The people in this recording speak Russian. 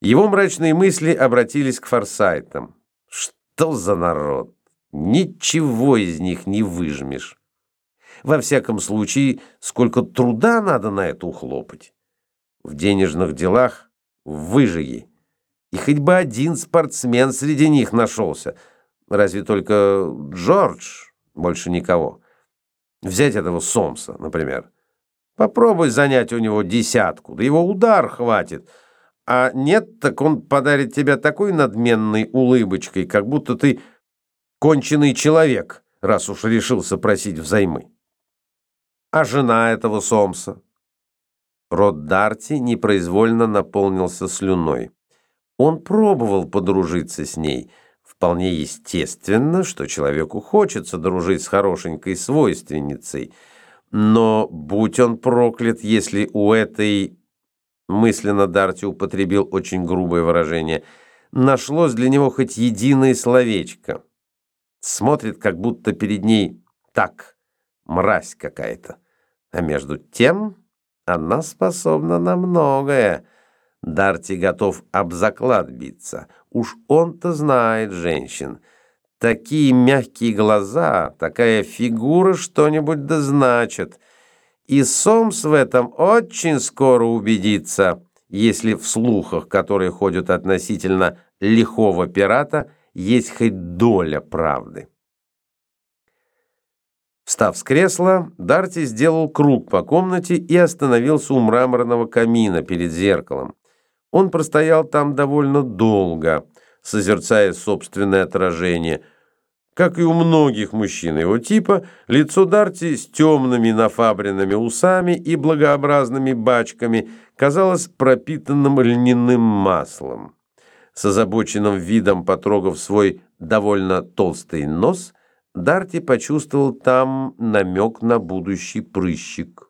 Его мрачные мысли обратились к форсайтам. Что за народ? Ничего из них не выжмешь. Во всяком случае, сколько труда надо на это ухлопать. В денежных делах выжиги. И хоть бы один спортсмен среди них нашелся. Разве только Джордж, больше никого. Взять этого Сомса, например. Попробуй занять у него десятку, да его удар хватит. А нет, так он подарит тебя такой надменной улыбочкой, как будто ты конченый человек, раз уж решился просить взаймы. А жена этого Сомса? Рот Дарти непроизвольно наполнился слюной. Он пробовал подружиться с ней. Вполне естественно, что человеку хочется дружить с хорошенькой свойственницей. Но будь он проклят, если у этой... Мысленно Дарти употребил очень грубое выражение. Нашлось для него хоть единое словечко. Смотрит, как будто перед ней так, мразь какая-то. А между тем она способна на многое. Дарти готов об заклад биться. Уж он-то знает женщин. Такие мягкие глаза, такая фигура что-нибудь да значит. И Сомс в этом очень скоро убедится, если в слухах, которые ходят относительно лихого пирата, есть хоть доля правды. Встав с кресла, Дарти сделал круг по комнате и остановился у мраморного камина перед зеркалом. Он простоял там довольно долго, созерцая собственное отражение. Как и у многих мужчин его типа, лицо Дарти с темными нафабренными усами и благообразными бачками казалось пропитанным льняным маслом. С озабоченным видом потрогав свой довольно толстый нос – Дарти почувствовал там намек на будущий прыщик.